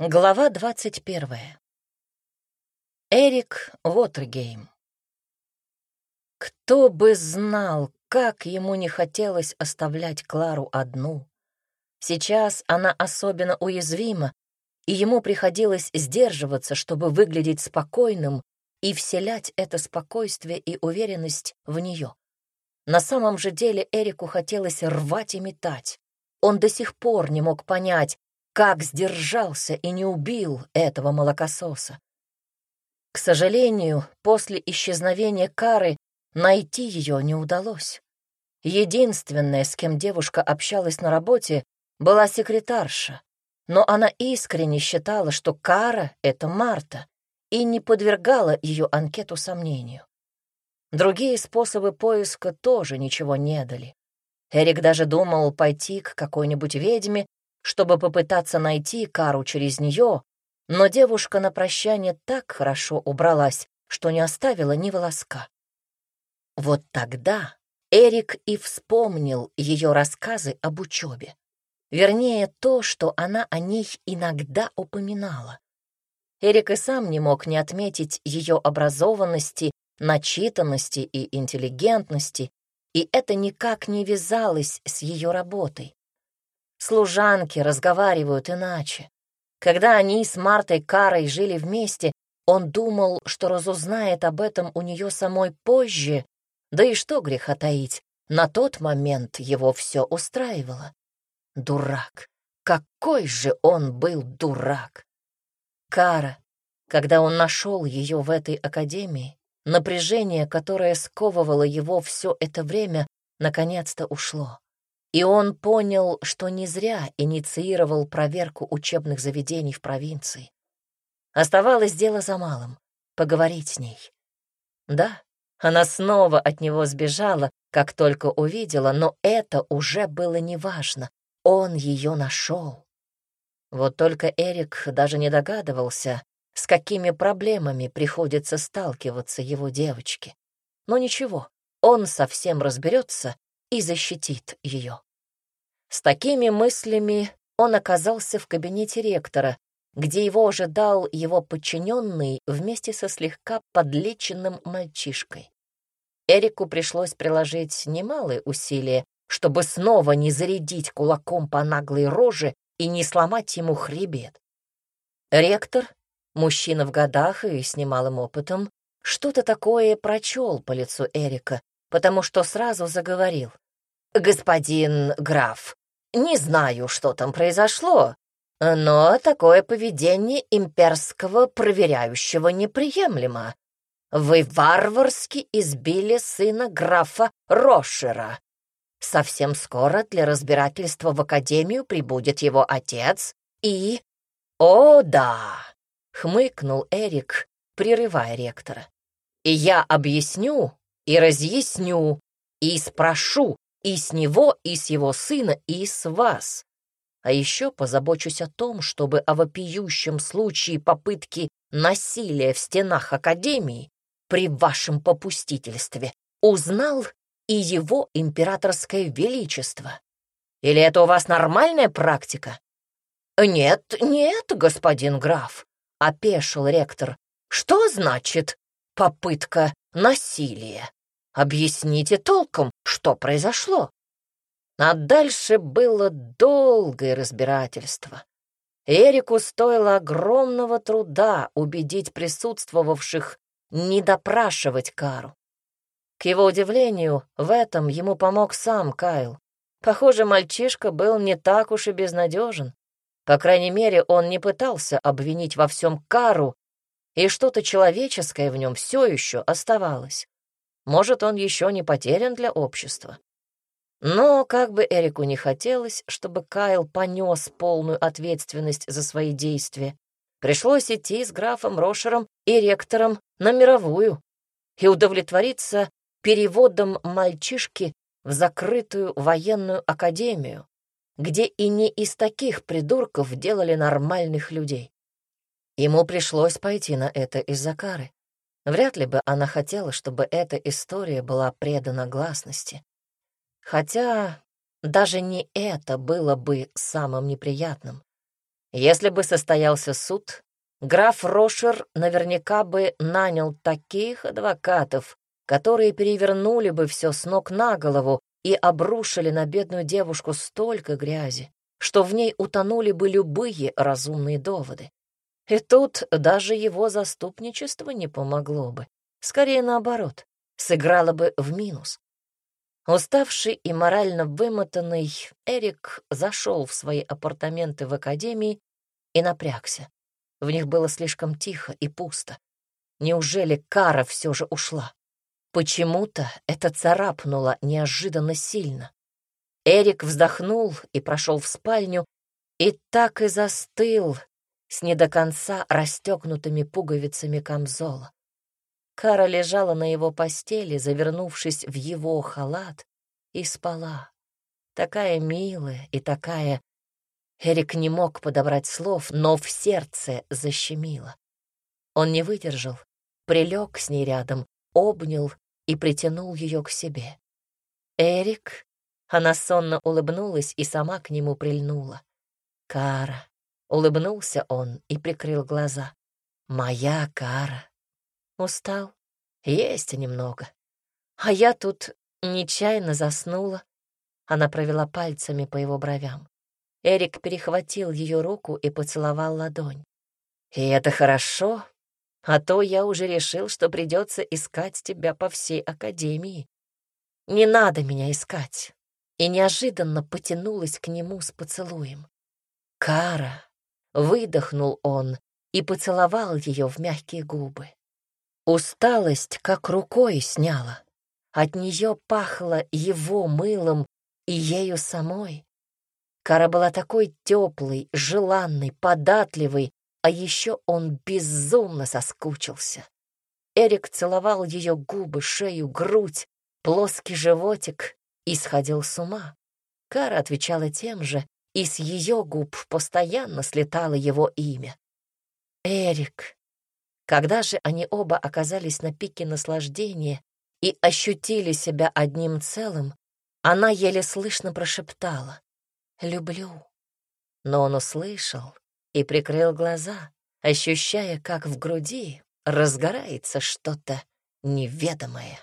Глава двадцать первая. Эрик Уотергейм. Кто бы знал, как ему не хотелось оставлять Клару одну. Сейчас она особенно уязвима, и ему приходилось сдерживаться, чтобы выглядеть спокойным и вселять это спокойствие и уверенность в нее. На самом же деле Эрику хотелось рвать и метать. Он до сих пор не мог понять, как сдержался и не убил этого молокососа. К сожалению, после исчезновения Кары найти ее не удалось. Единственная, с кем девушка общалась на работе, была секретарша, но она искренне считала, что Кара — это Марта, и не подвергала ее анкету сомнению. Другие способы поиска тоже ничего не дали. Эрик даже думал пойти к какой-нибудь ведьме чтобы попытаться найти Кару через нее, но девушка на прощание так хорошо убралась, что не оставила ни волоска. Вот тогда Эрик и вспомнил ее рассказы об учебе. Вернее, то, что она о ней иногда упоминала. Эрик и сам не мог не отметить ее образованности, начитанности и интеллигентности, и это никак не вязалось с ее работой. Служанки разговаривают иначе. Когда они с Мартой Карой жили вместе, он думал, что разузнает об этом у нее самой позже, да и что греха таить, на тот момент его все устраивало. Дурак! Какой же он был дурак! Кара, когда он нашел ее в этой академии, напряжение, которое сковывало его все это время, наконец-то ушло. И он понял, что не зря инициировал проверку учебных заведений в провинции. Оставалось дело за малым — поговорить с ней. Да, она снова от него сбежала, как только увидела, но это уже было неважно. Он ее нашел. Вот только Эрик даже не догадывался, с какими проблемами приходится сталкиваться его девочке. Но ничего, он совсем разберется и защитит ее. С такими мыслями он оказался в кабинете ректора, где его ожидал его подчиненный вместе со слегка подлеченным мальчишкой. Эрику пришлось приложить немалые усилия, чтобы снова не зарядить кулаком по наглой роже и не сломать ему хребет. Ректор, мужчина в годах и с немалым опытом, что-то такое прочел по лицу Эрика, потому что сразу заговорил. «Господин граф, не знаю, что там произошло, но такое поведение имперского проверяющего неприемлемо. Вы варварски избили сына графа Рошера. Совсем скоро для разбирательства в академию прибудет его отец и... О, да! — хмыкнул Эрик, прерывая ректора. И я объясню и разъясню и спрошу, и с него, и с его сына, и с вас. А еще позабочусь о том, чтобы о вопиющем случае попытки насилия в стенах Академии при вашем попустительстве узнал и его императорское величество. Или это у вас нормальная практика? Нет, нет, господин граф, — опешил ректор. Что значит попытка насилия? Объясните толком, что произошло. А дальше было долгое разбирательство. Эрику стоило огромного труда убедить присутствовавших не допрашивать Кару. К его удивлению, в этом ему помог сам Кайл. Похоже, мальчишка был не так уж и безнадежен. По крайней мере, он не пытался обвинить во всем Кару, и что-то человеческое в нем все еще оставалось. Может, он еще не потерян для общества. Но, как бы Эрику не хотелось, чтобы Кайл понес полную ответственность за свои действия, пришлось идти с графом Рошером и ректором на мировую и удовлетвориться переводом мальчишки в закрытую военную академию, где и не из таких придурков делали нормальных людей. Ему пришлось пойти на это из-за кары. Вряд ли бы она хотела, чтобы эта история была предана гласности. Хотя даже не это было бы самым неприятным. Если бы состоялся суд, граф Рошер наверняка бы нанял таких адвокатов, которые перевернули бы все с ног на голову и обрушили на бедную девушку столько грязи, что в ней утонули бы любые разумные доводы. И тут даже его заступничество не помогло бы. Скорее наоборот, сыграло бы в минус. Уставший и морально вымотанный, Эрик зашел в свои апартаменты в академии и напрягся. В них было слишком тихо и пусто. Неужели Кара все же ушла? Почему-то это царапнуло неожиданно сильно. Эрик вздохнул и прошел в спальню, и так и застыл с не до конца расстегнутыми пуговицами камзола. Кара лежала на его постели, завернувшись в его халат, и спала. Такая милая и такая... Эрик не мог подобрать слов, но в сердце защемило. Он не выдержал, прилег с ней рядом, обнял и притянул ее к себе. «Эрик?» Она сонно улыбнулась и сама к нему прильнула. «Кара!» Улыбнулся он и прикрыл глаза. «Моя Кара!» Устал? Есть немного. А я тут нечаянно заснула. Она провела пальцами по его бровям. Эрик перехватил ее руку и поцеловал ладонь. «И это хорошо, а то я уже решил, что придется искать тебя по всей академии. Не надо меня искать». И неожиданно потянулась к нему с поцелуем. «Кара!» — выдохнул он и поцеловал ее в мягкие губы. Усталость как рукой сняла. От нее пахло его мылом и ею самой. Кара была такой теплой, желанной, податливой, а еще он безумно соскучился. Эрик целовал ее губы, шею, грудь, плоский животик и сходил с ума. Кара отвечала тем же, и с ее губ постоянно слетало его имя. «Эрик, когда же они оба оказались на пике наслаждения и ощутили себя одним целым, она еле слышно прошептала «Люблю». Но он услышал и прикрыл глаза, ощущая, как в груди разгорается что-то неведомое.